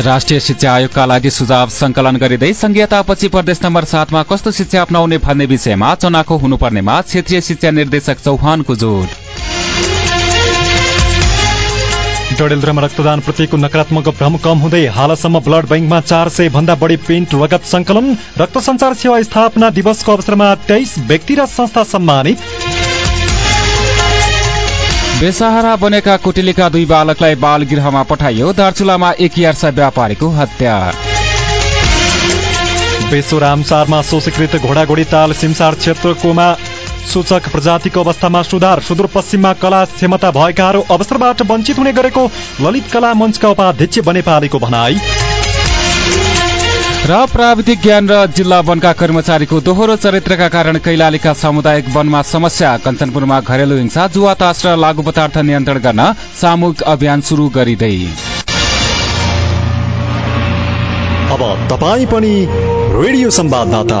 राष्ट्रिय शिक्षा आयोगका लागि सुझाव संकलन गरिँदै संघीयतापछि प्रदेश नम्बर सातमा कस्तो शिक्षा अप्नाउने भन्ने विषयमा चनाखो हुनुपर्नेमा क्षेत्रीय शिक्षा निर्देशक चौहानको जोड डडेलधुरामा रक्तदान प्रतिको नकारात्मक भ्रम कम हुँदै हालसम्म ब्लड ब्याङ्कमा चार सय भन्दा बढी पेन्ट रगत संकलन रक्त संचार सेवा स्थापना दिवसको अवसरमा तेइस व्यक्ति र संस्था सम्मानित। बेसहारा बनेका कुटिलीका दुई बालकलाई बाल गृहमा पठाइयो। दार्चुलामा एक यार्सा व्यापारीको हत्या। बेसो रामसारमा सोषीकृत घोडाघोडी ताल सिमसार क्षेत्रकोमा सूचक प्रजातिको अवस्थामा सुधार। सुदूरपश्चिममा कला क्षमता भएकाहरू अवसरबाट वञ्चित हुने गरेको ललित कला मञ्चका उपाध्यक्ष बनेपालीको भनाई। र प्राविधिक ज्ञान र जिल्ला वनका कर्मचारीको दोहोरो चरित्रका कारण कैलालीका सामुदायिक वनमा समस्या। कञ्चनपुरमा घरेलु हिंसा जुवा तास र लागू पदार्थ नियन्त्रण गर्न सामूहिक अभियान शुरू गरिँदै। अब तपाईँ पनि रेडियो संवाददाता।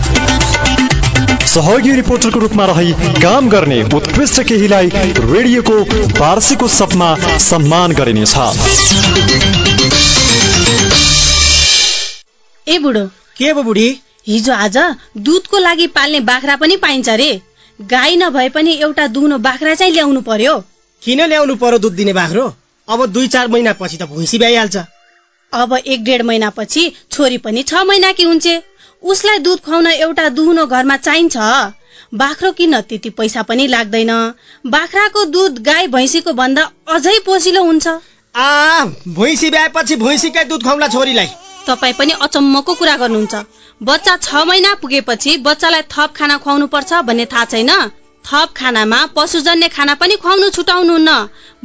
सहयोगी रिपोर्टरको रूपमा रही काम गर्ने उत्कृष्ट केहीलाई रेडियोको वार्षिक उत्सवमा सम्मान गरिनेछ। ए बुढो। के बुढी? हिजो आज दुधको लागि पाल्ने बाख्रा पनि पाइन्छ रे। गाई नभए पनि एउटा दुहुनो बाख्रा चाहिँ ल्याउनु पर्यो। किन ल्याउनु पर्यो दुध दिने बाख्रो? अब दुई चार महिनापछि त भैँसी भइहाल्छ अब एक डेढ महिनापछि छोरी पनि छ महिनाकी हुन्छ। उसलाई दुध खुवाउन एउटा दुहुनो घरमा चाहिन्छ। बाख्रो किन त्यति पैसा पनि लाग्दैन। बाख्राको दुध गाई भैँसीको भन्दा अझै पोसिलो हुन्छ। आ भैँसी ब्याएपछि भैँसीकै दुध खुवाउला छोरीलाई। तपाईँ पनि अचम्मको कुरा गर्नुहुन्छ। बच्चा छ महिना पुगेपछि बच्चालाई थप खाना खुवाउनु पर्छ भन्ने थाहा छैन? थप खानामा पशुजन्य खाना पनि खुवाउनु छुटाउनुहुन्न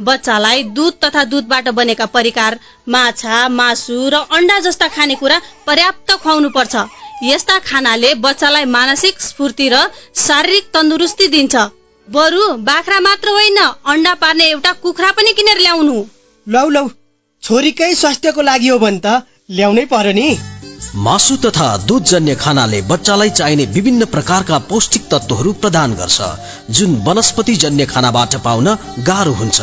बच्चालाई दुध तथा दुधबाट बनेका परिकार माछा मासु र अन्डा जस्ता खानेकुरा पर्याप्त खुवाउनु पर्छ। यस्ता खानाले बच्चालाई मानसिक स्फूर्ति र शारीरिक तन्दुरुस्ती दिन्छ। बरु बाख्रा मात्र होइन अन्डा पार्ने एउटा कुखुरा पनि किनेर ल्याउनु। लौ लौ छोरीकै स्वास्थ्यको लागि हो भने त। ल्याउनै पर्यो नि। मासु तथा दुधजन्य खानाले बच्चालाई चाहिने विभिन्न प्रकारका पौष्टिक तत्वहरू प्रदान गर्छ जुन वनस्पति जन्य खानाबाट पाउन गाह्रो हुन्छ।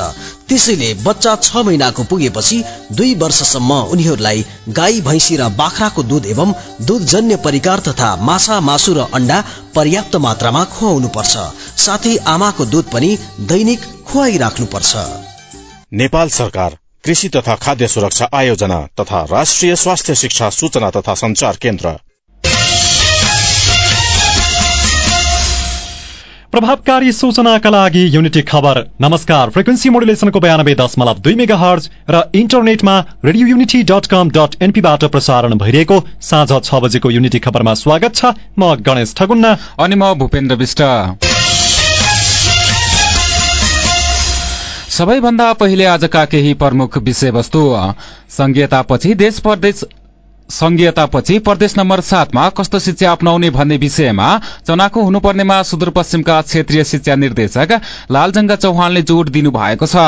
त्यसैले बच्चा छ महिनाको पुगेपछि दुई वर्षसम्म उनीहरूलाई गाई भैँसी र बाख्राको दुध एवं दुधजन्य परिकार तथा माछा मासु र अन्डा पर्याप्त मात्रामा खुवाउनु पर्छ साथै आमाको दुध पनि दैनिक खुवाइराख्नु पर्छ नेपाल सरकार कृषि तथा खाद्य सुरक्षा आयोजना तथा राष्ट्रिय स्वास्थ्य शिक्षा सूचना तथा संचार केन्द्र। प्रभावकारी सूचनाका लागि युनिटी खबर। नमस्कार। फ्रिक्वेन्सी मोडुलेसनको बयानब्बे दशमलव दुई मेगा हर्ज र इन्टरनेटमा radio unity dot com dot एनपीबाट प्रसारण भइरहेको साँझ छ बजेको युनिटी खबरमा स्वागत छ। म गणेश ठगुन्ना। अनि म भूपेन्द्र विष्ट। सबैभन्दा पहिले आजका केही प्रमुख विषयवस्तु संघीयतापछि देश प्रदेश संघीयतापछि प्रदेश नम्बर सातमा कस्तो शिक्षा अप्नाउने भन्ने विषयमा चनाखो हुनुपर्नेमा सुदूरपश्चिमका क्षेत्रीय शिक्षा निर्देशक लालजंग चौहानले जोड़ दिनु भएको छ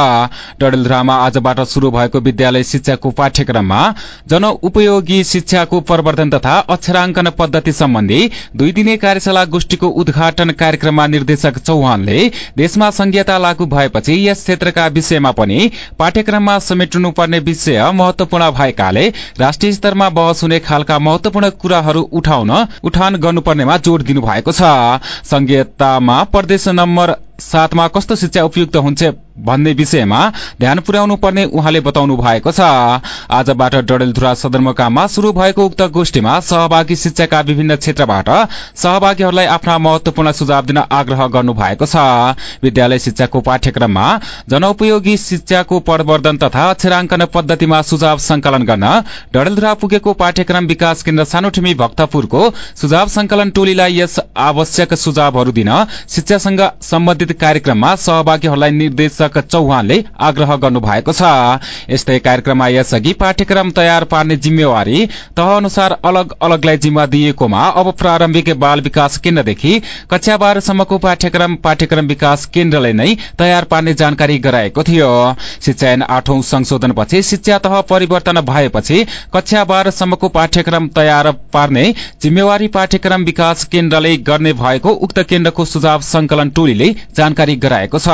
डडेलधुरामा आजबाट शुरू भएको विद्यालय शिक्षाको पाठ्यक्रममा जन उपयोगी शिक्षाको प्रवर्धन तथा अक्षरांकन पद्धति सम्बन्धी दुई दिने कार्यशाला गोष्ठीको उद्घाटन कार्यक्रममा निर्देशक चौहानले देशमा संघीयता लागू भएपछि यस क्षेत्रका विषयमा पनि पाठ्यक्रममा समेट्नुपर्ने विषय महत्वपूर्ण भएकाले राष्ट्रिय स्तरमा बहस हुने खालका महत्वपूर्ण कुराहरू उठाउन उठान गर्नुपर्नेमा जोड़ दिनु भएको छ। संघीयतामा प्रदेश नम्बर सातमा कस्तो शिक्षा उपयुक्त हुन्छ भन्ने विषयमा ध्यान पुर्याउनु पर्ने उहाँले बताउनु भएको छ। आजबाट डडेलधुरा सदरमुकाममा शुरू भएको उक्त गोष्ठीमा सहभागी शिक्षाका विभिन्न क्षेत्रबाट सहभागीहरूलाई आफ्ना महत्वपूर्ण सुझाव दिन आग्रह गर्नु भएको छ। विद्यालय शिक्षाको पाठ्यक्रममा जनोपयोगी शिक्षाको प्रवर्धन तथा अक्षराङ्कन पद्धतिमा सुझाव संकलन गर्न डडेलधुरा पुगेको पाठ्यक्रम विकास केन्द्र सानोठिमी भक्तपुरको सुझाव संकलन टोलीलाई यस आवश्यक सुझावहरू दिन शिक्षासँग सम्बन्धित कार्यक्रममा सहभागीहरूलाई निर्देशक चौहानले आग्रह गर्नु भएको छ। यस्तै कार्यक्रममा यसअघि पाठ्यक्रम तयार पार्ने जिम्मेवारी तह अनुसार अलग अलगलाई जिम्मा दिएकोमा अब प्रारम्भिक बाल विकास केन्द्रदेखि कक्षा बाह्रसम्मको पाठ्यक्रम पाठ्यक्रम विकास केन्द्रले नै तयार पार्ने जानकारी गराएको थियो। शिक्षा ऐन आठौं संशोधनपछि शिक्षा तह परिवर्तन भएपछि कक्षा बाह्रसम्मको पाठ्यक्रम तयार पार्ने जिम्मेवारी पाठ्यक्रम विकास केन्द्रले गर्ने भएको उक्त केन्द्रको सुझाव संकलन टोलीले जानकारी गराएको छ।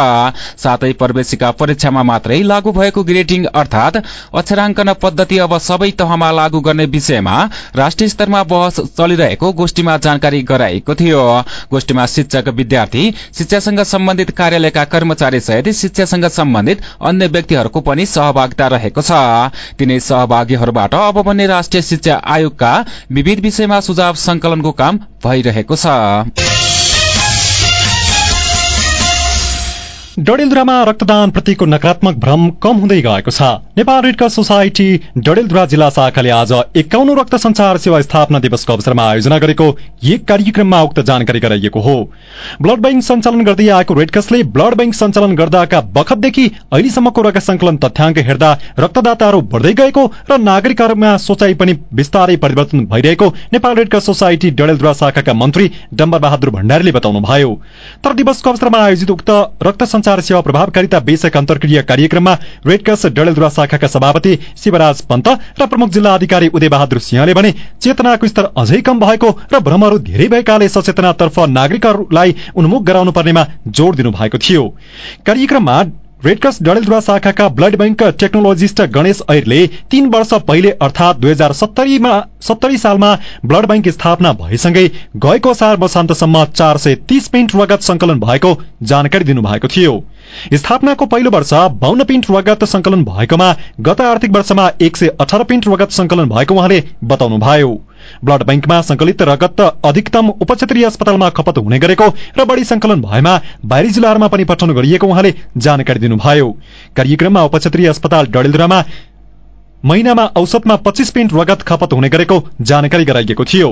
साथै प्रवेशिका परीक्षामा मात्रै लागू भएको ग्रेडिङ अर्थात अक्षराङ्कन पद्धति अब सबै तहमा लागू गर्ने विषयमा राष्ट्रिय स्तरमा बहस चलिरहेको गोष्ठीमा जानकारी गराएको थियो। गोष्ठीमा शिक्षक विद्यार्थी शिक्षासँग सम्बन्धित कार्यालयका कर्मचारी सहित शिक्षासँग सम्बन्धित अन्य व्यक्तिहरूको पनि सहभागिता रहेको छ। तिनै सहभागीहरूबाट अब भन्ने राष्ट्रिय शिक्षा आयोगका विविध विषयमा सुझाव संकलनको काम भइरहेको छ। डडेलधुरामा रक्तदान प्रतिको नकारात्मक भ्रम कम हुँदै गएको छ। Nepal red cross society Dadeldhura जिल्ला शाखाले आज एकाउन्न रक्त संचार सेवा स्थापना दिवसको अवसरमा आयोजना गरेको एक कार्यक्रममा उक्त जानकारी गराइएको हो। ब्लड बैंक सञ्चालन गर्दै आएको रेड क्रसले ब्लड बैंक सञ्चालन गर्दाका बखतदेखि अहिलेसम्मको रक्त संकलन तथ्याङ्क हेर्दा रक्तदाताहरू बढ्दै गएको र नागरिकहरूमा सोचाइ पनि बिस्तारै परिवर्तन भइरहेको Nepal red cross society Dadeldhura शाखाका मन्त्री डम्बर बहादुर भण्डारीले बताउनुभयो। तर दिवसको अवसरमा आयोजित उक्त रक्त संचार सेवा प्रभावकारिता विषयक अन्तर्क्रिया कार्यक्रममा रेडक्रस डडेलधुरा शाखाका सभापति शिवराज पन्त र प्रमुख जिल्ला अधिकारी उदय बहादुर सिंहले भने चेतनाको स्तर अझै कम भएको र भ्रमहरू धेरै भएकाले सचेतनातर्फ नागरिकहरूलाई उन्मुख गराउनु पर्नेमा जोड़ दिनु भएको थियो। कार्यक्रममा रेडक्रस डडेलधुरा शाखाका ब्लड बैंक टेक्नोलोजिस्ट गणेश ऐरले तीन वर्ष पहिले अर्थात दुई हजार सत्तरी सालमा ब्लड बैंक स्थापना भएसँगै गएको साल वर्षान्तसम्म चार सय तीस पिन्ट रगत संकलन भएको जानकारी दिनुभएको थियो। स्थापनाको पहिलो वर्ष बाहन्न पिन्ट रगत संकलन भएकोमा गत आर्थिक वर्षमा एक सय अठार पिन्ट रगत संकलन भएको उहाँले बताउनुभयो। ब्लड बैंकमा संकलित रगत अधिकतम उपक्षेत्रीय अस्पतालमा खपत हुने गरेको र बढ़ी संकलन भएमा बाहिरी जिल्लाहरूमा पनि पठाउनु गरिएको उहाँले जानकारी दिनुभयो। कार्यक्रममा उपक्षेत्रीय अस्पताल डडेलधुरामा महिनामा औसतमा पच्चीस पिन्ट रगत खपत हुने गरेको जानकारी गराइएको थियो।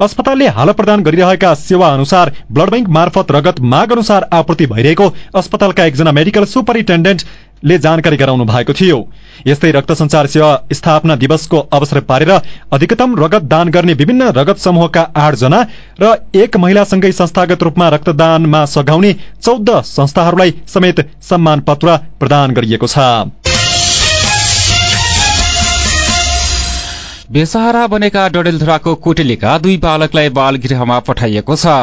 अस्पतालले हाल प्रदान गरिरहेका सेवा अनुसार ब्लड बैंक मार्फत रगत माग अनुसार आपूर्ति भइरहेको अस्पतालका एकजना मेडिकल सुपरिन्टेण्डेन्टले जानकारी गराउनु भएको थियो। यस्तै रक्त संचार सेवा स्थापना दिवसको अवसर पारेर अधिकतम रगत दान गर्ने विभिन्न रगत समूहका आठजना र एक महिलासँगै संस्थागत रूपमा रक्तदानमा सघाउने चौध संस्थाहरूलाई समेत सम्मान पत्र प्रदान गरिएको छ। बेसहारा बनेका डडेलधुराको कोटेलीका दुई बालकलाई बाल गृहमा पठाइएको छ।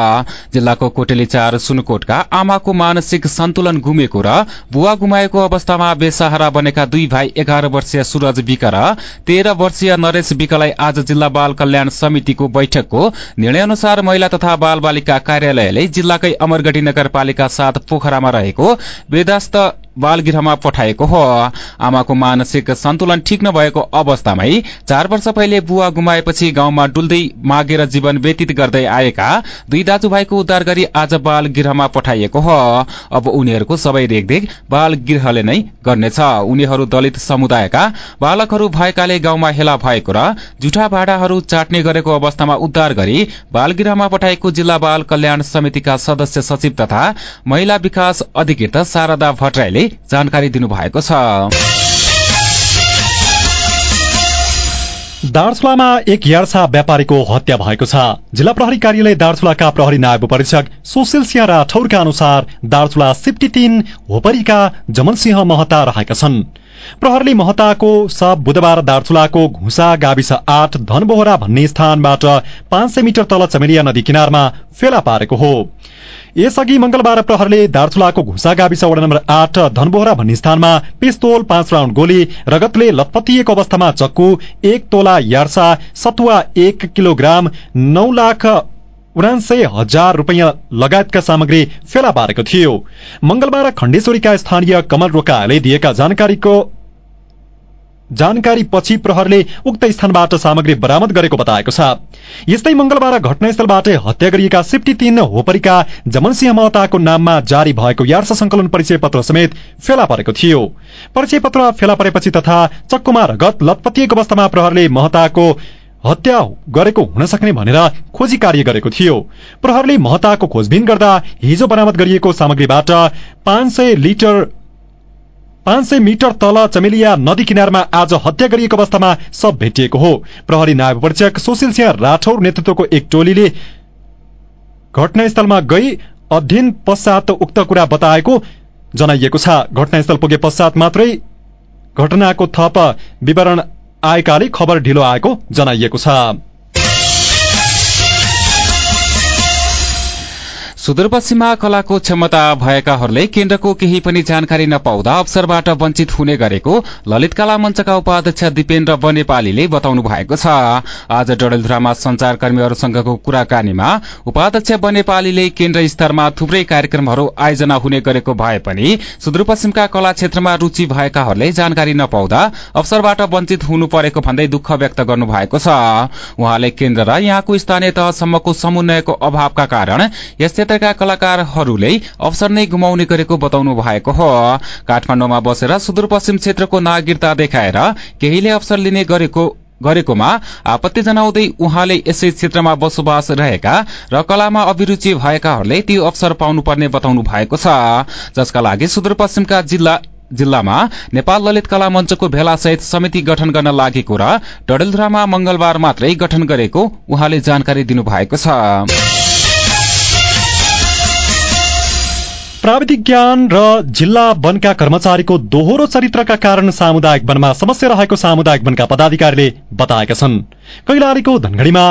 जिल्लाको कोटेली चार सुनकोटका आमाको मानसिक सन्तुलन गुमेको र बुवा गुमाएको अवस्थामा बेसहारा बनेका दुई भाइ एघार वर्षीय सूरज विक र तेह्र वर्षीय नरेश विकलाई आज जिल्ला बाल कल्याण समितिको बैठकको निर्णय अनुसार महिला तथा बाल बालिका कार्यालयले जिल्लाकै अमरगढ़ी नगरपालिका साथ पोखरामा रहेको वेदास्त बालगृहमा पठाएको हो। आमाको मानसिक सन्तुलन ठिक नभएको अवस्थामै चार वर्ष पहिले बुवा गुमाएपछि गाउँमा डुल्दै मागेर जीवन व्यतीत गर्दै आएका दुई दाजुभाइको उद्धार गरी आज बाल गृहमा पठाइएको हो। अब उनीहरूको सबै रेखदेख बाल नै गर्नेछ। उनीहरू दलित समुदायका बालकहरू भएकाले गाउँमा हेला भएको र जुठा भाडाहरू चाट्ने गरेको अवस्थामा उद्धार गरी बाल गृहमा पठाएको जिल्ला बाल कल्याण समितिका सदस्य सचिव तथा महिला विकास अधिकृत शारदा भट्टराईले जानकारी दिनुभएको छ। दार्चुलामा एक यार्सा व्यापारीको हत्या भएको छ। जिल्ला प्रहरी कार्यालय दार्चुलाका प्रहरी नायब परीक्षक सुशील सिंह राठौरका अनुसार दार्चुला सिफ्टी तीन होपरीका जमनसिंह महता रहेका छन्। प्रहरले महताको शव बुधबार दार्चुलाको घुसा गाविस आठ धनबोहरा भन्ने स्थानबाट पाँच सय मिटर तल चमेलिया नदी किनारमा फेला पारेको हो। यसअघि मंगलबार प्रहरले दार्चुलाको घुसा गाविस वडा नम्बर आठ धनबोहरा भन्ने स्थानमा पिस्तोल पाँच राउण्ड गोली रगतले लतपतिएको अवस्थामा चक्कु एक तोला यार्सा सतुवा एक किलोग्राम नौ लाख उनासय हजार रुपियाँ लगायतका सामग्री फेला पारेको थियो। मंगलबार खण्डेश्वरीका स्थानीय कमल रोकाले दिएका जानकारीको जानकारी पछि प्रहरले उक्त स्थानबाट सामग्री बरामद गरेको बताएको छ। यस्तै मंगलबार घटनास्थलबाटै हत्या गरिएका सिफ्टी तीन होपरीका जमनसिंह महताको नाममा जारी भएको यार्स संकलन परिचय पत्र समेत फेला परेको थियो। परिचय पत्र फेला परेपछि तथा चक्कुमा रगत लतपतिएको अवस्थामा प्रहरले महताको हत्या गरेको हुन सक्ने भनेर खोजी कार्य गरेको थियो। प्रहरले महताको खोजबिन गर्दा हिजो बरामद गरिएको सामग्रीबाट पाँच सय लिटर पाँच सय मिटर तल चमेलिया नदी किनारमा आज हत्या गरिएको अवस्थामा सब भेटिएको हो। प्रहरी नायब परीक्षक सुशील सिंह राठौर नेतृत्वको एक टोलीले घटनास्थलमा गई अध्ययन पश्चात उक्त कुरा बताएको जनाइएको छ। घटनास्थल पुगे पश्चात मात्रै घटनाको थप विवरण आएकाले खबर ढिलो आएको जनाइएको छ। सुदूरपश्चिममा कलाको क्षमता भएकाहरूले केन्द्रको केही पनि जानकारी नपाउँदा अवसरबाट वञ्चित हुने गरेको ललित कला मञ्चका उपाध्यक्ष दिपेन्द्र बनेपालीले बताउनु भएको छ। आज डडेलधुरामा संचारकर्मीहरूसँगको कुराकानीमा उपाध्यक्ष बनेपालीले केन्द्र स्तरमा थुप्रै कार्यक्रमहरू आयोजना हुने गरेको भए पनि सुदूरपश्चिमका कला क्षेत्रमा रूचि भएकाहरूले जानकारी नपाउँदा अवसरबाट वञ्चित हुनु परेको भन्दै दुःख व्यक्त गर्नु भएको छ। उहाँले केन्द्र र यहाँको स्थानीय तहसम्मको समन्वयको अभावका कारण यस क्षेत्रका कलाकारहरूले अवसर नै गुमाउने गरेको बताउनु भएको हो। काठमाडौँमा बसेर सुदूरपश्चिम क्षेत्रको नागरिकता देखाएर केहीले अवसर लिने गरेको गरेकोमा आपत्ति जनाउँदै उहाँले यसै क्षेत्रमा बसोबास रहेका र कलामा अभिरूचि भएकाहरूले ती अवसर पाउनुपर्ने बताउनु भएको छ। जसका लागि सुदूरपश्चिमका जिल्ला जिल्लामा नेपाल ललित कला मञ्चको भेलासहित समिति गठन गर्न लागेको र डडेलधुरामा मंगलबार मात्रै गठन गरेको उहाँले जानकारी दिनुभएको छ। प्राविधिक ज्ञान र जिल्ला वनका कर्मचारीको दोहोरो चरित्रका कारण सामुदायिक वनमा समस्या रहेको सामुदायिक वनका पदाधिकारीले बताएका छन्। कैलालीको धनगढ़ीमा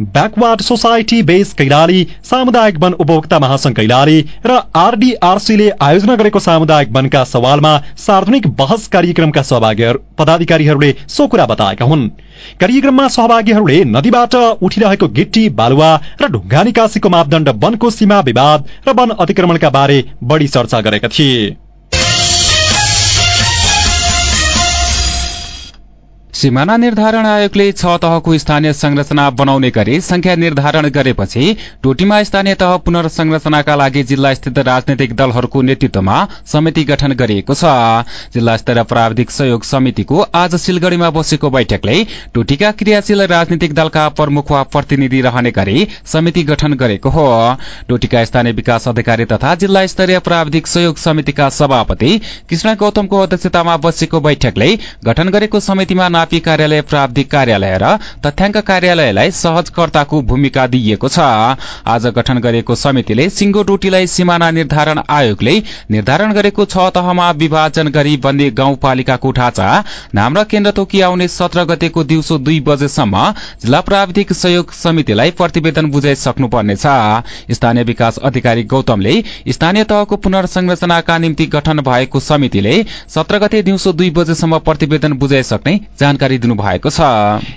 ब्याकवार्ड सोसाइटी बेस कैलाली सामुदायिक वन उपभोक्ता महासंघ कैलाली र आरडीआरसीले आयोजना गरेको सामुदायिक वनका सवालमा सार्वजनिक बहस कार्यक्रमका सहभागी पदाधिकारीहरूले सो कुरा बताएका हुन् कार्यक्रममा सहभागीहरूले नदीबाट उठिरहेको गिट्टी बालुवा र ढुङ्गा निकासीको मापदण्ड वनको सीमा विवाद र वन अतिक्रमणका बारे बढ़ी चर्चा गरेका थिए सीमाना निर्धारण आयोगले छ तहको स्थानीय संरचना बनाउने गरी संख्या निर्धारण गरेपछि टोटीमा स्थानीय तह पुनर्संरचनाका लागि जिल्ला स्थित राजनैतिक दलहरूको नेतृत्वमा समिति गठन गरिएको छ। जिल्ला स्तरीय प्राविधिक सहयोग समितिको आज सिलगढ़ीमा बसेको बैठकले टोटीका क्रियाशील राजनीतिक दलका प्रमुख वा प्रतिनिधि रहने गरी समिति गठन गरेको हो। टोटीका स्थानीय विकास अधिकारी तथा जिल्ला स्तरीय प्राविधिक सहयोग समितिका सभापति कृष्ण गौतमको अध्यक्षतामा बसेको बैठकले गठन गरेको समितिमा नापी कार्यालय प्राविधिक कार्यालय र तथ्याङ्क कार्यालयलाई सहजकर्ताको भूमिका दिइएको छ। आज गठन गरेको समितिले सिंगो डोटीलाई सिमाना निर्धारण आयोगले निर्धारण गरेको छ तहमा विभाजन गरी बन्ने गाउँपालिकाको ढाँचा नाम र केन्द्र तोकिआउने सत्र गतेको दिउँसो दुई बजेसम्म जिल्ला प्राविधिक सहयोग समितिलाई प्रतिवेदन बुझाइसक्नुपर्नेछ। स्थानीय विकास अधिकारी गौतमले स्थानीय तहको पुनर्संरचनाका निम्ति गठन भएको समितिले सत्र गते दिउँसो दुई बजेसम्म प्रतिवेदन बुझाइसक्ने जानकारी दिनुभएको छ।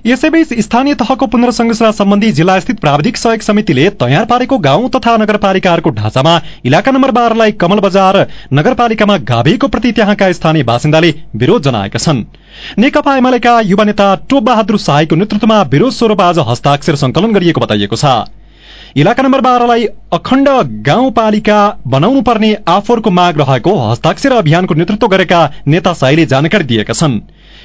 यसैबीच स्थानीय तहको पुनर्संरचना सम्बन्धी जिल्ला स्थित प्राविधिक सहयोग समितिले तयार पारेको गाउँ तथा नगरपालिकाहरूको ढाँचामा इलाका नम्बर बाह्रलाई कमल बजार नगरपालिकामा गाभिएको प्रति त्यहाँका स्थानीय बासिन्दाले विरोध जनाएका छन्। नेकपा एमालेका युवा नेता टोप बहादुर शाहीको नेतृत्वमा विरोध स्वरूप आज हस्ताक्षर संकलन गरिएको बताइएको छ। इलाका नम्बर बाह्रलाई अखण्ड गाउँपालिका बनाउनु पर्ने आफोरको माग रहेको हस्ताक्षर अभियानको नेतृत्व गरेका नेता शाहीले जानकारी दिएका छन्।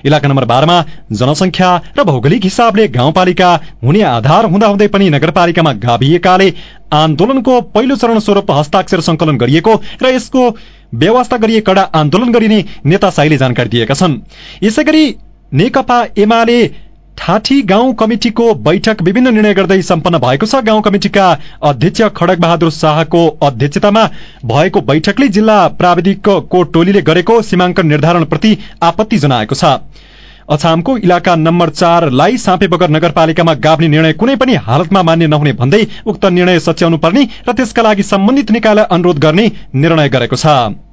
इलाका नम्बर बाह्रमा जनसंख्या र भौगोलिक हिसाबले गाउँपालिका हुने आधार हुँदाहुँदै पनि नगरपालिकामा गाभिएकाले आन्दोलनको पहिलो चरण स्वरूप हस्ताक्षर संकलन गरिएको र यसको व्यवस्था गरिए कडा आन्दोलन गरिने नेता साईले जानकारी दिएका छन्। यसै गरी नेकपा एमाले ठाठी गाउँ कमिटिको बैठक विभिन्न निर्णय गर्दै सम्पन्न भएको छ। गाउँ कमिटिका अध्यक्ष खडक बहादुर शाहको अध्यक्षतामा भएको बैठकले जिल्ला प्राविधिकको टोलीले गरेको सीमाङ्कन निर्धारणप्रति आपत्ति जनाएको छ। अछामको इलाका नम्बर चारलाई साँपे बगर नगरपालिकामा गाभ्ने निर्णय कुनै पनि हालतमा मान्य नहुने भन्दै उक्त निर्णय सच्याउनु पर्ने र त्यसका लागि सम्बन्धित निकायलाई अनुरोध गर्ने निर्णय गरेको छ।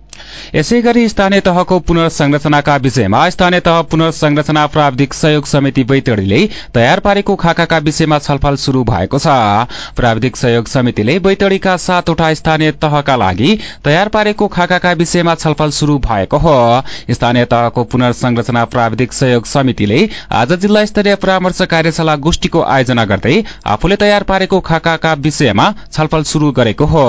यसै गरी स्थानीय तहको पुनर्संरचनाका विषयमा स्थानीय तह पुनर्संरचना प्राविधिक सहयोग समिति बैतडीले तयार पारेको खाकाका विषयमा छलफल शुरू भएको छ। प्राविधिक सहयोग समितिले बैतडीका सातवटा स्थानीय तहका लागि तयार पारेको खाकाका विषयमा छलफल शुरू भएको हो। स्थानीय तहको पुनर्संरचना प्राविधिक सहयोग समितिले आज जिल्ला स्तरीय परामर्श कार्यशाला गोष्ठीको आयोजना गर्दै आफूले तयार पारेको खाकाका विषयमा छलफल शुरू गरेको हो।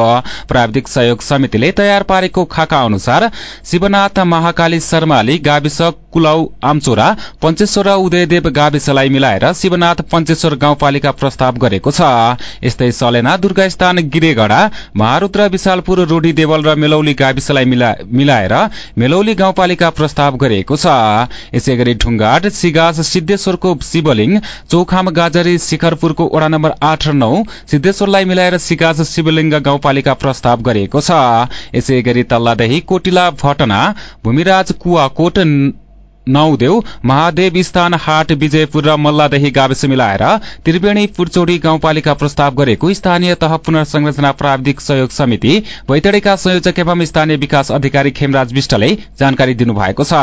प्राविधिक सहयोग समितिले तयार पारेको खाका अनुसार शिवनाथ महाकाली शर्माली गाविस कुलाउ आमचोरा पञ्चेश्वर र उदयदेव गाविसलाई मिलाएर शिवनाथ पञ्चेश्वर गाउँपालिका प्रस्ताव गरेको छ। यस्तै सलेना दुर्गास्थान गिरेगढ़ा महारुद्र विशालपुर रोडी देवल र मेलौली गाविसलाई मिलाएर मेलौली गाउँपालिका प्रस्ताव गरेको छ। यसै गरी ढुङ्गाट सिगास सिद्धेश्वरको शिवलिङ चौखाम गाजरी शिखरपुरको वडा नम्बर आठ र नौ सिद्धेश्वरलाई मिलाएर सिगास शिवलिङ्ग गाउँपालिका प्रस्ताव गरेको छ। यसै गरी कोटिला भटना भूमिराज कुवाकोट नौदेव महादेव स्थान हाट विजयपुर र मल्लादही गाविस मिलाएर त्रिवेणी पुरचोडी गाउँपालिका प्रस्ताव गरेको स्थानीय तह पुनर्संरचना प्राविधिक सहयोग समिति बैतडीका संयोजक एवं स्थानीय विकास अधिकारी खेमराज विष्टले जानकारी दिनुभएको छ।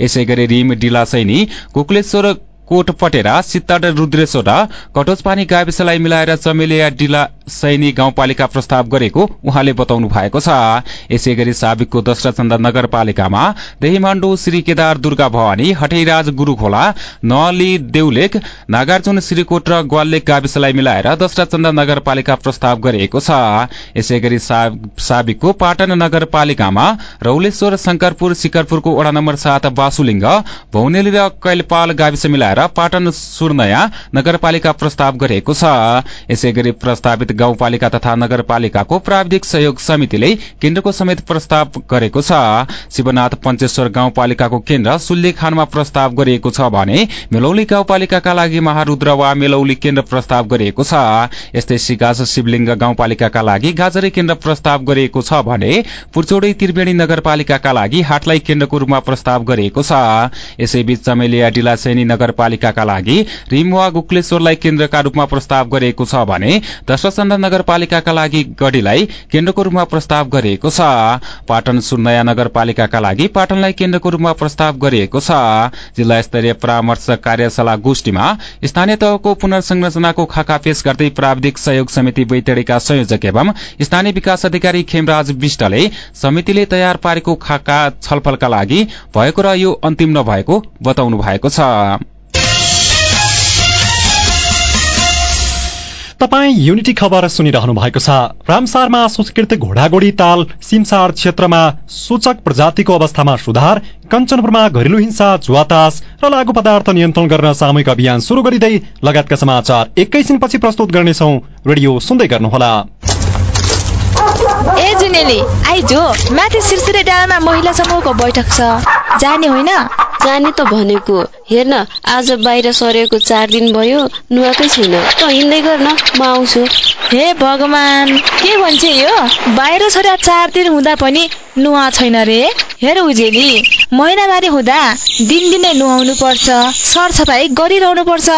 यसै गरी रिम डिला सैनी कुकुलेश्वर कोट पटेरा सित्ताड रुद्रेश्वर र कटोजपानी गाविसलाई मिलाएर चमेलिया डिला सैनी गाउँपालिका प्रस्ताव गरेको उहाँले बताउनु भएको छ। यसै गरी साबिकको दशरचन्द नगरपालिकामा देहीमाण्डो श्री केदार दुर्गा भवानी हटेराज गुरूखोला नली देउलेक नागार्जुन श्रीकोट र ग्वालेक गाविसलाई मिलाएर दशरचन्द नगरपालिका प्रस्ताव गरिएको छ। यसै गरी साबिकको पाटन नगरपालिकामा रौलेश्वर शंकरपुर शिकरपुरको वडा नम्बर सात बासुलिङ्ग भौनेली र कैलपाल गाविस मिलाएर पाटन सुर्नया नगरपालिका प्रस्ताव गरिएको छ। यसै गरी प्रस्तावित गाउँपालिका तथा नगरपालिकाको प्राविधिक सहयोग समितिले केन्द्रको समेत प्रस्ताव गरेको छ। शिवनाथ पञ्चेश्वर गाउँपालिकाको केन्द्र सुल्लेखानमा प्रस्ताव गरिएको छ भने मेलौली गाउँपालिकाका लागि महारूद्र वा मेलौली केन्द्र प्रस्ताव गरिएको छ। यस्तै सिगास शिवलिङ्ग गाउँपालिकाका लागि गाजरी केन्द्र प्रस्ताव गरिएको छ भने पुर्चोडी त्रिवेणी नगरपालिकाका लागि हाटलाई केन्द्रको रूपमा प्रस्ताव गरिएको छ। यसैबीच चमेलिया डिलासैनी नगरपालिकाका लागि रिम वा गुक्लेश्वरलाई केन्द्रका रूपमा प्रस्ताव गरिएको छ भने प्रचण्ड नगरपालिकाका लागि गढ़ीलाई केन्द्रको रूपमा प्रस्ताव गरिएको छ। पाटन सुनया नगरपालिकाका लागि पाटनलाई केन्द्रको रूपमा प्रस्ताव गरिएको छ। जिल्ला स्तरीय परामर्श कार्यशाला गोष्ठीमा स्थानीय तहको पुनर्संरचनाको खाका पेश गर्दै प्राविधिक सहयोग समिति बैतडीका संयोजक एवं स्थानीय विकास अधिकारी खेमराज विष्टले समितिले तयार पारेको खाका छलफलका लागि भएको र यो अन्तिम नभएको बताउनु भएको छ। तपाईँ युनिटी खबर सुनिरहनु भएको छ। रामसारमा सूचीकृत घोडागोडी ताल सिमसार क्षेत्रमा सूचक प्रजातिको अवस्थामा सुधार कञ्चनपुरमा घरेलु हिंसा जुवातास र लागू पदार्थ नियन्त्रण गर्न सामूहिक अभियान शुरू गरिँदै लगायतका समाचार एकैछिनपछि प्रस्तुत गर्नेछौ। रेडियो सुन्दै गर्नुहोला। ए जुनेली आइजो माथि सिरसिरे डाँडामा महिला समूहको बैठक छ। जाने होइन? जाने त भनेको हेर्न आज बाहिर सरेको चार दिन भयो नुहाएकै छैन त हिँड्दै गर्न म आउँछु। हे भगवान के भन्छ यो? बाहिर सरे चार दिन हुँदा पनि नुहा छैन रे। हेर उजेली महिनावारी हुँदा दिनदिनै नुहाउनु पर्छ सरसफाइ गरिरहनु पर्छ।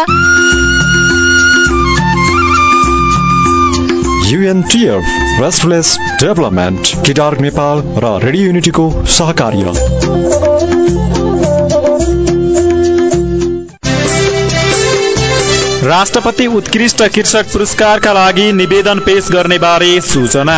युएनटिएफ रेस्टलेस डेभलपमेन्ट किडार नेपाल र रेडियो युनिटीको सहकार्य। राष्ट्रपति उत्कृष्ट कृषक पुरस्कारका लागि निवेदन पेश गर्ने बारे सूचना।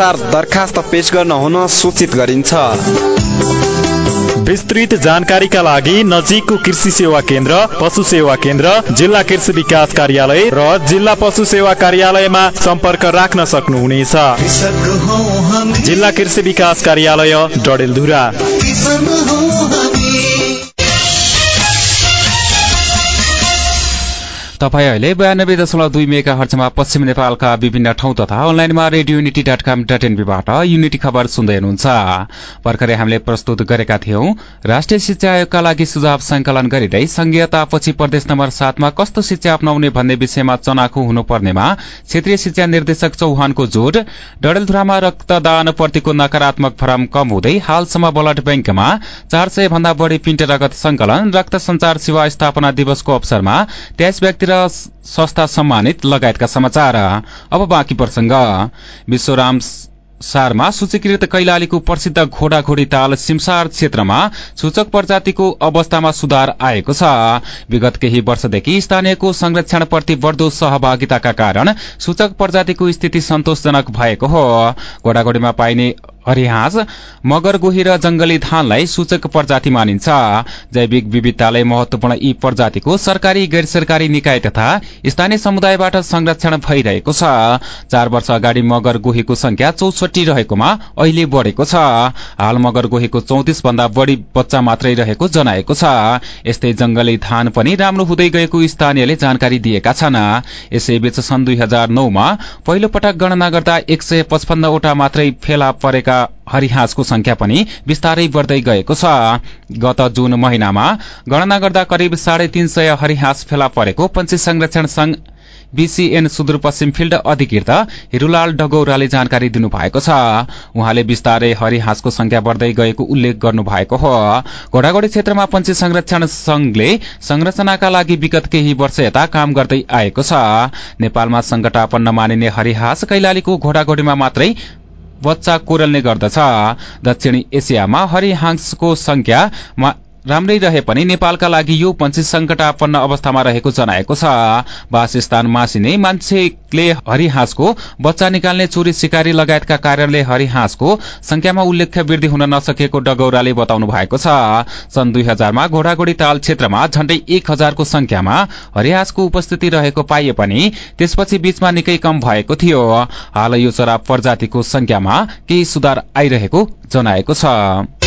दरखास्त पेश गर्न हुन सूचित गरिन्छ। विस्तृत जानकारीका लागि नजिकको कृषि सेवा केन्द्र पशु सेवा केन्द्र जिल्ला कृषि विकास कार्यालय र जिल्ला पशु सेवा कार्यालयमा सम्पर्क राख्न सक्नुहुनेछ। जिल्ला कृषि विकास कार्यालय डडेलधुरा। तपाईँ अहिले बयानब्बे दशमलव दुई मेगा हर्चमा पश्चिम नेपालका विभिन्न ठाउँ तथा अनलाइनमा radio unity dot com dot एनबीबाट unity खबर सुन्दै हुनुहुन्छ। भर्खरै हामीले प्रस्तुत गरेका थियौं राष्ट्रिय शिक्षा आयोगका लागि सुझाव संकलन गरिँदै संघीयतापछि प्रदेश नम्बर सातमा कस्तो शिक्षा अप्नाउने भन्ने विषयमा चनाखो हुनुपर्नेमा क्षेत्रीय शिक्षा निर्देशक चौहानको जोड डडेलधुरामा रक्तदान प्रतिको नकारात्मक भरम कम हुँदै हालसम्म ब्लड ब्याङ्कमा चार सय भन्दा बढ़ी पिण्ड रगत संकलन रक्त संचार सेवा स्थापना दिवसको अवसरमा त्यस व्यक्ति र संस्था सम्मानित लगायतका समाचार। अब बाँकी प्रसंग विश्वराम सारमा सूचीकृत कैलालीको प्रसिद्ध घोडाघोडी ताल सिमसार क्षेत्रमा सूचक प्रजातिको अवस्थामा सुधार आएको छ। विगत केही वर्षदेखि स्थानीयको संरक्षणप्रति बढ़दो सहभागिताका कारण सूचक प्रजातिको स्थिति सन्तोषजनक भएको हो। घोडाघोडीमा पाइने हरिहाँस मगर गोही र जंगली धानलाई सूचक प्रजाति मानिन्छ। जैविक विविधतालाई महत्वपूर्ण यी प्रजातिको सरकारी गैर सरकारी निकाय तथा स्थानीय समुदायबाट संरक्षण भइरहेको छ। चार वर्ष अगाडि मगर गोहीको संख्या चौसठी रहेकोमा अहिले बढ़ेको छ। हाल मगर गोहीको चौतिस भन्दा बढ़ी बच्चा मात्रै रहेको जनाएको छ। यस्तै जंगली धान पनि राम्रो हुँदै गएको स्थानीयले जानकारी दिएका छन्। यसैबीच सन् दुई हजार नौमा पहिलो पटक गणना गर्दा एक सय पचपन्नवटा मात्रै फेला परेका हरिहाँसको संख्या पनि विस्तारै बढ़दै गएको छ। गत जून महिनामा गणना गर्दा करिब साढे तीन सय हरिहाँस फेला परेको पंक्षी संरक्षण संघ बीसीएन सुदूरपश्चिम फिल्ड अधिकृत हिरूलाल डगौराले जानकारी दिनुभएको छ। उहाँले विस्तारै हरिहाँसको संख्या बढ़दै गएको उल्लेख गर्नुभएको हो। घोडाघोडी क्षेत्रमा पंक्षी संरक्षण संघले संरचनाका लागि विगत केही वर्ष यता काम गर्दै आएको छ। नेपालमा संकटापन्न मानिने हरिहाँस कैलालीको घोडाघोडीमा मात्रै बच्चा कोरल्ने गर्दछ। दक्षिणी एसियामा हरिहांसको संख्या राम्रै रहे पनि नेपालका लागि यो पंक्षी संकटापन्न अवस्थामा रहेको जनाएको छ। वासस्थान मासिने मान्छेले हरिहाँसको बच्चा निकाल्ने चोरी शिकारी लगायतका कारणले हरिहाँसको संख्यामा उल्लेख्य वृद्धि हुन नसकेको डगौराले बताउनु भएको छ। सन् दुई हजारमा घोडाघोडी ताल क्षेत्रमा झण्डै एक हजारको संख्यामा हरिहाँसको उपस्थिति रहेको पाइए पनि त्यसपछि बीचमा निकै कम भएको थियो। हाल यो चरा प्रजातिको संख्यामा केही सुधार आइरहेको जनाएको छ।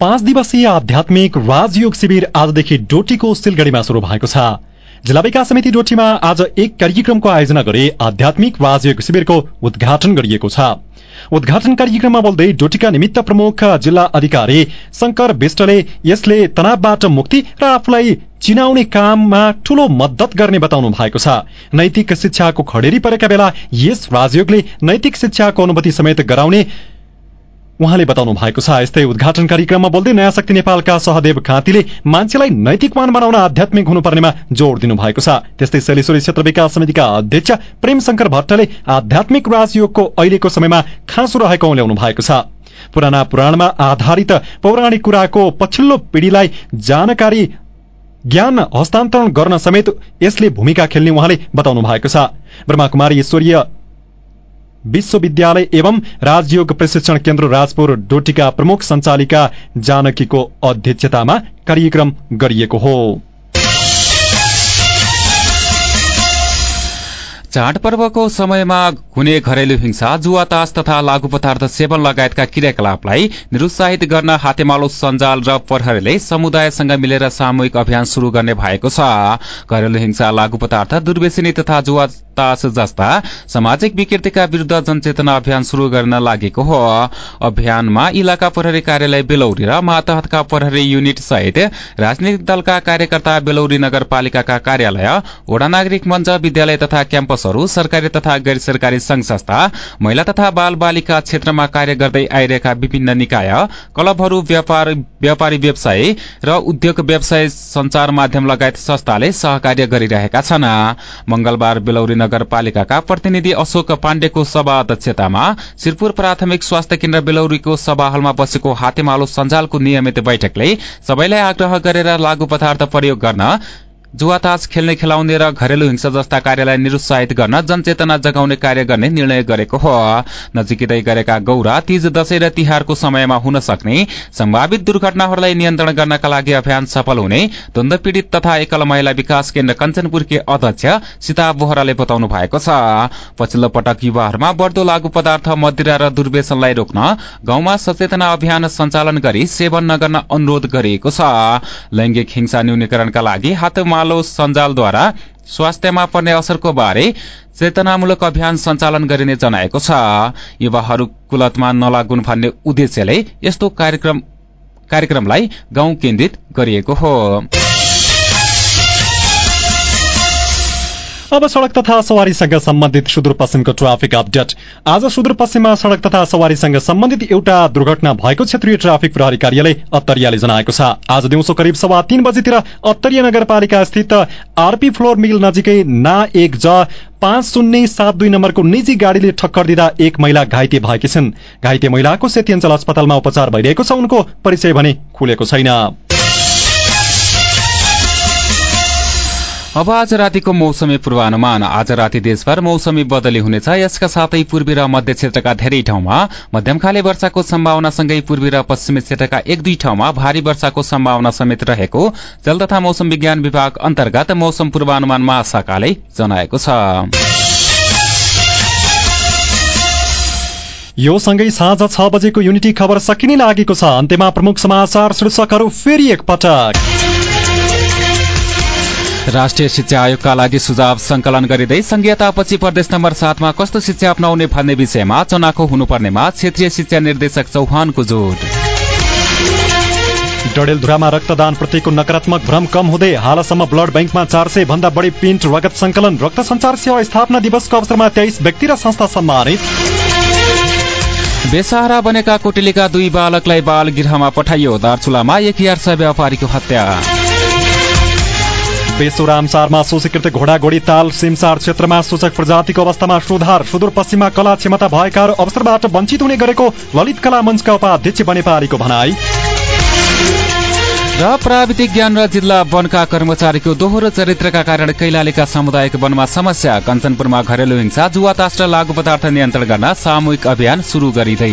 पाँच दिवसीय आध्यात्मिक राजयोग शिविर आजदेखि डोटीको सिलगढ़ीमा शुरू भएको छ। जिल्ला विकास समिति डोटीमा आज एक कार्यक्रमको आयोजना गरी आध्यात्मिक राजयोग शिविरको उद्घाटन गरिएको छ। उद्घाटन कार्यक्रममा बोल्दै डोटीका निमित्त प्रमुख जिल्ला अधिकारी शंकर विष्टले यसले तनावबाट मुक्ति र आफूलाई चिनाउने काममा ठूलो मद्दत गर्ने बताउनु भएको छ। नैतिक शिक्षाको खडेरी परेका बेला यस राजयोगले नैतिक शिक्षाको अनुभूति समेत गराउने उहाँले बताउनु भएको छ यस्तै उद्घाटन कार्यक्रममा बोल्दै नयाँ शक्ति नेपालका सहदेव खाँतीले मान्छेलाई नैतिकवान बनाउन आध्यात्मिक हुनुपर्नेमा जोड़ दिनु भएको छ। त्यस्तै शैलेश्वरी क्षेत्र विकास समितिका अध्यक्ष प्रेम शंकर भट्टले आध्यात्मिक राजयोगको अहिलेको समयमा खाँचो रहेको ल्याउनु भएको छ। पुराना पुराणमा आधारित पौराणिक कुराको पछिल्लो पिढ़ीलाई जानकारी ज्ञान हस्तान्तरण गर्न समेत यसले भूमिका खेल्ने उहाँले बताउनु भएको छ। ब्रह्माकुमारी ईश्वरीय विश्वविद्यालय एवं राजयोग प्रशिक्षण केन्द्र राजपुर डोटीका प्रमुख सञ्चालिका जानकीको अध्यक्षतामा कार्यक्रम गरिएको हो। चाडपर्वको समयमा हुने घरेलु हिंसा जुवा तास तथा लागू पदार्थ सेवन लगायतका क्रियाकलापलाई निरुत्साहित गर्न हातेमालो सञ्जाल र प्रहरीले समुदायसँग मिलेर सामूहिक अभियान शुरू गर्ने भएको छ। घरेलु हिंसा लागू पदार्थ दुर्व्यसनी तथा जुवा तास जस्ता सामाजिक विकृतिका विरूद्ध जनचेतना अभियान शुरू गर्न लागेको हो। अभियानमा इलाका प्रहरी कार्यालय बेलौरी र मातहतका प्रहरी युनिट सहित राजनीतिक दलका कार्यकर्ता बेलौरी नगरपालिकाका कार्यालय वडा नागरिक मञ्च विद्यालय तथा क्याम्पसहरू सरकारी तथा गैर सरकारी संघ संस्था महिला तथा बाल बालिका क्षेत्रमा कार्य गर्दै आइरहेका विभिन्न निकाय क्लबहरू व्यापारी व्यवसायी र उद्योग व्यवसाय संचार माध्यम लगायत संस्थाले सहकार्य गरिरहेका छन्। मंगलबार बेलौरी नगरपालिकाका प्रतिनिधि अशोक पाण्डेको सभा अध्यक्षतामा शिरपुर प्राथमिक स्वास्थ्य केन्द्र बेलौरीको सभा हलमा बसेको हातेमालो सञ्जालको नियमित बैठकले सबैलाई आग्रह गरेर लागू पदार्थ प्रयोग गर्न जुवाताज खेल्ने खेलाउने र घरेलु हिंसा जस्ता कार्यलाई निरुत्साहित गर्न जनचेतना जगाउने कार्य गर्ने निर्णय गरेको हो। नजिकै गरेका गौरा तीज दशैं र तिहारको समयमा हुन सक्ने सम्भावित दुर्घटनाहरूलाई नियन्त्रण गर्नका लागि अभियान सफल हुने द्वन्द पीड़ित तथा एकल महिला विकास केन्द्र कञ्चनपुरकी अध्यक्ष सीता बोहराले बताउनु भएको छ। पछिल्लो पटक युवाहरूमा बढ़दो लागू पदार्थ मदिरा र दुर्व्यसनलाई रोक्न गाउँमा सचेतना अभियान सञ्चालन गरी सेवन नगर्न अनुरोध गरिएको छ। लैंगिक हिंसा न्यूनीकरणका लागि हातमालो सञ्जालद्वारा स्वास्थ्यमा पर्ने असरको बारे चेतनामूलक अभियान सञ्चालन गरिने जनाएको छ। युवाहरू कुलतमा नलागुन् भन्ने उद्देश्यले यस्तो कार्यक्रमलाई गाउँ केन्द्रित गरिएको हो। अब सड़क तथा सवारीसँग सम्बन्धित सुदूरपश्चिमको ट्राफिक अपडेट। आज सुदूरपश्चिममा सड़क तथा सवारीसँग सम्बन्धित एउटा दुर्घटना भएको क्षेत्रीय ट्राफिक प्रहरी कार्यालय अत्तरियाले जनाएको छ। आज दिउँसो करिब सवा तीन बजीतिर अत्तरिया नगरपालिका स्थित आरपी फ्लोर मिल नजिकै ना एक ज पाँच शून्य सात दुई नम्बरको निजी गाड़ीले ठक्कर दिँदा एक महिला घाइते भएकी छिन्। घाइते महिलाको सेती अञ्चल अस्पतालमा उपचार भइरहेको छ। उनको परिचय भने खुलेको छैन। अब आज रातिको मौसमी पूर्वानुमान। आज राति देशभर मौसमी बदली हुनेछ। यसका साथै पूर्वी र मध्य क्षेत्रका धेरै ठाउँमा मध्यम खाले वर्षाको सम्भावनासँगै पूर्वी र पश्चिमी क्षेत्रका एक दुई ठाउँमा भारी वर्षाको सम्भावना समेत रहेको जल तथा मौसम विज्ञान विभाग अन्तर्गत मौसम पूर्वानुमान महाशाखाले जनाएको छ। यो सँगै साँझ छ बजेको युनिटी खबर सकिने लागेको छ। अन्त्यमा प्रमुख समाचार शीर्षकहरू फेरि एकपटक। राष्ट्रिय शिक्षा आयोगका लागि सुझाव संकलन गरिँदै संघीयतापछि प्रदेश नम्बर सातमा कस्तो शिक्षा अप्नाउने भन्ने विषयमा चनाखो हुनुपर्नेमा क्षेत्रीय शिक्षा निर्देशक चौहानको जोड डडेलधुरामा रक्तदान प्रतिको नकारात्मक भ्रम कम हुँदै हालसम्म ब्लड ब्याङ्कमा चार सय भन्दा बढी पिन्ट रगत संकलन रक्त संचार सेवा स्थापना दिवसको अवसरमा तेइस व्यक्ति र संस्था सम्मानित। बेसहारा बनेका कोटेलीका दुई बालकलाई बाल गृहमा पठाइयो दार्चुलामा एक यार्सा व्यापारीको हत्या। बेसो रामसारमा सूचीकृत घोडाघोडी ताल सिमसार क्षेत्रमा सूचक प्रजातिको अवस्थामा सुधार सुदूरपश्चिममा कला क्षमता भएकाहरू अवसरबाट वञ्चित हुने गरेको ललित कला मञ्चका उपाध्यक्ष बनेपारीको भनाई। र प्राविधिक ज्ञान र जिल्ला वनका कर्मचारीको दोहोरो चरित्रका कारण कैलालीका सामुदायिक वनमा समस्या। कञ्चनपुरमा घरेलु हिंसा जुवातास र लागू पदार्थ नियन्त्रण गर्न सामूहिक अभियान शुरू गरिँदै।